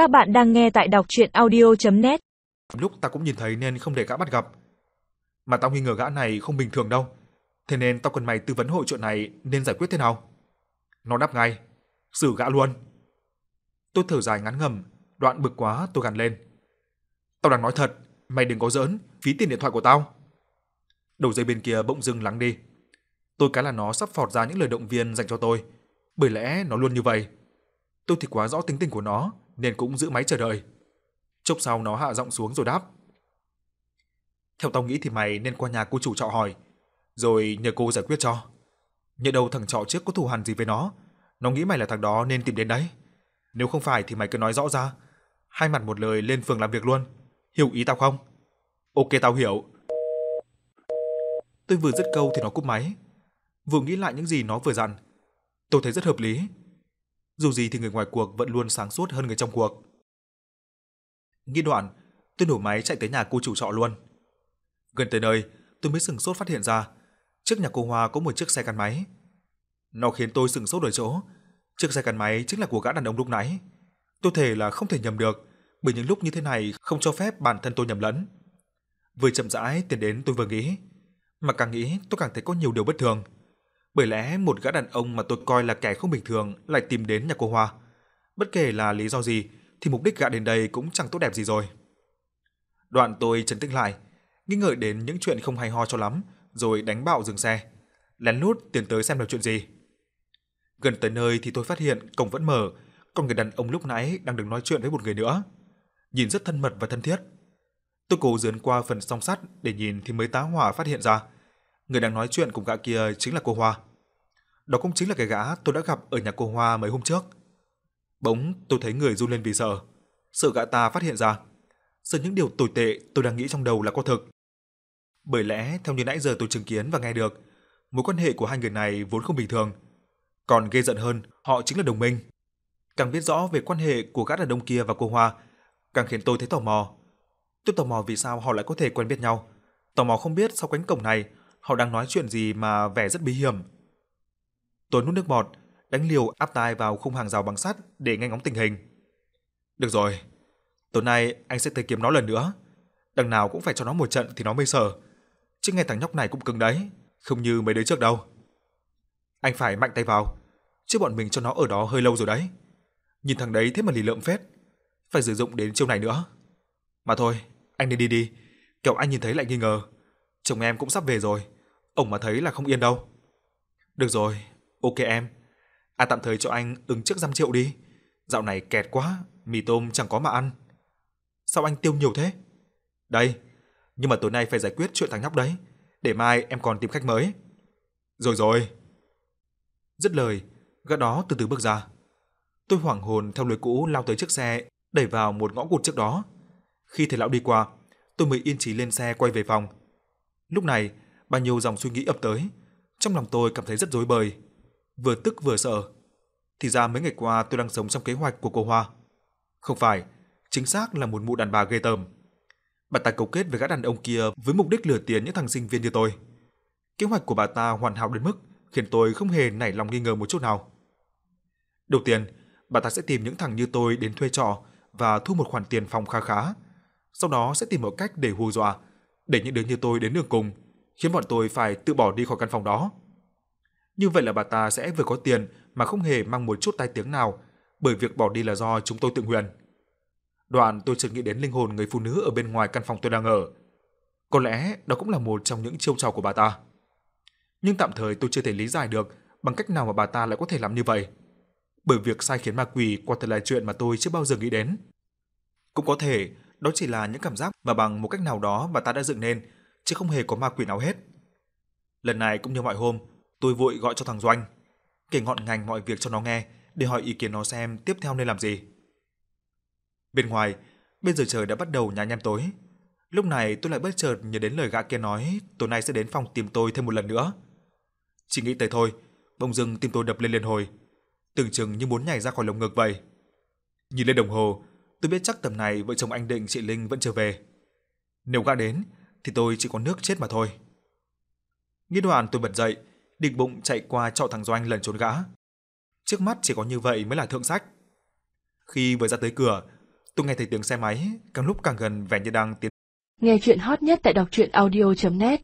Các bạn đang nghe tại đọc chuyện audio.net Lúc ta cũng nhìn thấy nên không để gã bắt gặp. Mà tao nghi ngờ gã này không bình thường đâu. Thế nên tao cần mày tư vấn hộ chuyện này nên giải quyết thế nào. Nó đáp ngay. Xử gã luôn. Tôi thở dài ngắn ngầm, đoạn bực quá tôi gằn lên. Tao đang nói thật, mày đừng có giỡn, phí tiền điện thoại của tao. Đầu dây bên kia bỗng dưng lắng đi. Tôi cái là nó sắp phọt ra những lời động viên dành cho tôi, bởi lẽ nó luôn như vậy. Tôi thì quá rõ tính tình của nó nên cũng giữ máy chờ đợi. Chốc sau nó hạ giọng xuống rồi đáp. Theo tao nghĩ thì mày nên qua nhà cô chủ trọ hỏi, rồi nhờ cô giải quyết cho. Nhờ đâu thằng trọ trước có thù hằn gì với nó, nó nghĩ mày là thằng đó nên tìm đến đấy. Nếu không phải thì mày cứ nói rõ ra, hai mặt một lời lên phường làm việc luôn. Hiểu ý tao không? Ok tao hiểu. Tôi vừa dứt câu thì nó cúp máy. Vừa nghĩ lại những gì nó vừa dặn, tôi thấy rất hợp lý. Dù gì thì người ngoài cuộc vẫn luôn sáng suốt hơn người trong cuộc. Nghĩ đoạn, tôi nổ máy chạy tới nhà cô chủ trọ luôn. Gần tới nơi, tôi mới sừng sốt phát hiện ra, trước nhà cô Hoa có một chiếc xe gắn máy. Nó khiến tôi sừng sốt ở chỗ, chiếc xe gắn máy chính là của gã đàn ông lúc nãy. Tôi thể là không thể nhầm được, bởi những lúc như thế này không cho phép bản thân tôi nhầm lẫn. Vừa chậm rãi tiến đến tôi vừa nghĩ, mà càng nghĩ tôi càng thấy có nhiều điều bất thường. Bởi lẽ một gã đàn ông mà tôi coi là kẻ không bình thường lại tìm đến nhà cô Hoa. Bất kể là lý do gì thì mục đích gã đến đây cũng chẳng tốt đẹp gì rồi. Đoạn tôi trấn tĩnh lại, nghi ngờ đến những chuyện không hay ho cho lắm, rồi đánh bạo dừng xe, lén lút tiến tới xem là chuyện gì. Gần tới nơi thì tôi phát hiện cổng vẫn mở, còn người đàn ông lúc nãy đang đứng nói chuyện với một người nữa. Nhìn rất thân mật và thân thiết. Tôi cố dướn qua phần song sắt để nhìn thì mới tá hỏa phát hiện ra, người đang nói chuyện cùng gã kia chính là cô Hoa. Đó cũng chính là cái gã tôi đã gặp ở nhà cô Hoa mấy hôm trước. Bỗng tôi thấy người run lên vì sợ, sợ gã ta phát hiện ra, sợ những điều tồi tệ tôi đang nghĩ trong đầu là có thực. Bởi lẽ theo như nãy giờ tôi chứng kiến và nghe được, mối quan hệ của hai người này vốn không bình thường. Còn ghê giận hơn, họ chính là đồng minh. Càng biết rõ về quan hệ của gã đàn ông kia và cô Hoa, càng khiến tôi thấy tò mò. Tôi tò mò vì sao họ lại có thể quen biết nhau. Tò mò không biết sau cánh cổng này họ đang nói chuyện gì mà vẻ rất bí hiểm. Tôi nuốt nước bọt, đánh liều áp tai vào khung hàng rào bằng sắt để nghe ngóng tình hình. Được rồi, tối nay anh sẽ tới kiếm nó lần nữa. Đằng nào cũng phải cho nó một trận thì nó mới sợ. Chứ nghe thằng nhóc này cũng cứng đấy, không như mấy đứa trước đâu. Anh phải mạnh tay vào, chứ bọn mình cho nó ở đó hơi lâu rồi đấy. Nhìn thằng đấy thế mà lì lợm phết, phải sử dụng đến chiêu này nữa. Mà thôi, anh nên đi đi, kẻo anh nhìn thấy lại nghi ngờ. Chồng em cũng sắp về rồi, ông mà thấy là không yên đâu. Được rồi, ok em. À tạm thời cho anh ứng trước dăm triệu đi. Dạo này kẹt quá, mì tôm chẳng có mà ăn. Sao anh tiêu nhiều thế? Đây, nhưng mà tối nay phải giải quyết chuyện thằng nhóc đấy, để mai em còn tìm khách mới. Rồi rồi. Dứt lời, gã đó từ từ bước ra. Tôi hoảng hồn theo lối cũ lao tới chiếc xe, đẩy vào một ngõ cụt trước đó. Khi thấy lão đi qua, tôi mới yên trí lên xe quay về phòng. Lúc này, bao nhiêu dòng suy nghĩ ập tới, trong lòng tôi cảm thấy rất rối bời, vừa tức vừa sợ. Thì ra mấy ngày qua tôi đang sống trong kế hoạch của cô Hoa. Không phải, chính xác là một mụ đàn bà ghê tởm. Bà ta cấu kết với gã đàn ông kia với mục đích lừa tiền những thằng sinh viên như tôi. Kế hoạch của bà ta hoàn hảo đến mức khiến tôi không hề nảy lòng nghi ngờ một chút nào. Đầu tiên, bà ta sẽ tìm những thằng như tôi đến thuê trọ và thu một khoản tiền phòng kha khá. Sau đó sẽ tìm mọi cách để hù dọa, để những đứa như tôi đến đường cùng, khiến bọn tôi phải tự bỏ đi khỏi căn phòng đó. Như vậy là bà ta sẽ vừa có tiền mà không hề mang một chút tai tiếng nào, bởi việc bỏ đi là do chúng tôi tự nguyện. Đoạn tôi chợt nghĩ đến linh hồn người phụ nữ ở bên ngoài căn phòng tôi đang ở. Có lẽ đó cũng là một trong những chiêu trò của bà ta. Nhưng tạm thời tôi chưa thể lý giải được bằng cách nào mà bà ta lại có thể làm như vậy. Bởi việc sai khiến ma quỷ quả thật là chuyện mà tôi chưa bao giờ nghĩ đến. Cũng có thể đó chỉ là những cảm giác mà bằng một cách nào đó mà ta đã dựng nên, chứ không hề có ma quỷ nào hết. Lần này cũng như mọi hôm, tôi vội gọi cho thằng Doanh, kể ngọn ngành mọi việc cho nó nghe để hỏi ý kiến nó xem tiếp theo nên làm gì. Bên ngoài, bây giờ trời đã bắt đầu nhá nhem tối. Lúc này tôi lại bất chợt nhớ đến lời gã kia nói tối nay sẽ đến phòng tìm tôi thêm một lần nữa. Chỉ nghĩ tới thôi, bỗng dưng tim tôi đập lên liên hồi, tưởng chừng như muốn nhảy ra khỏi lồng ngực vậy. Nhìn lên đồng hồ, tôi biết chắc tầm này vợ chồng anh Định chị Linh vẫn chưa về. Nếu gã đến thì tôi chỉ có nước chết mà thôi. Nghĩ đoạn tôi bật dậy, định bụng chạy qua trọ thằng Doanh lần trốn gã. Trước mắt chỉ có như vậy mới là thượng sách. Khi vừa ra tới cửa, Tôi nghe thấy tiếng xe máy càng lúc càng gần vẻ như đang tiến. Nghe chuyện hot nhất tại đọc truyện audio.net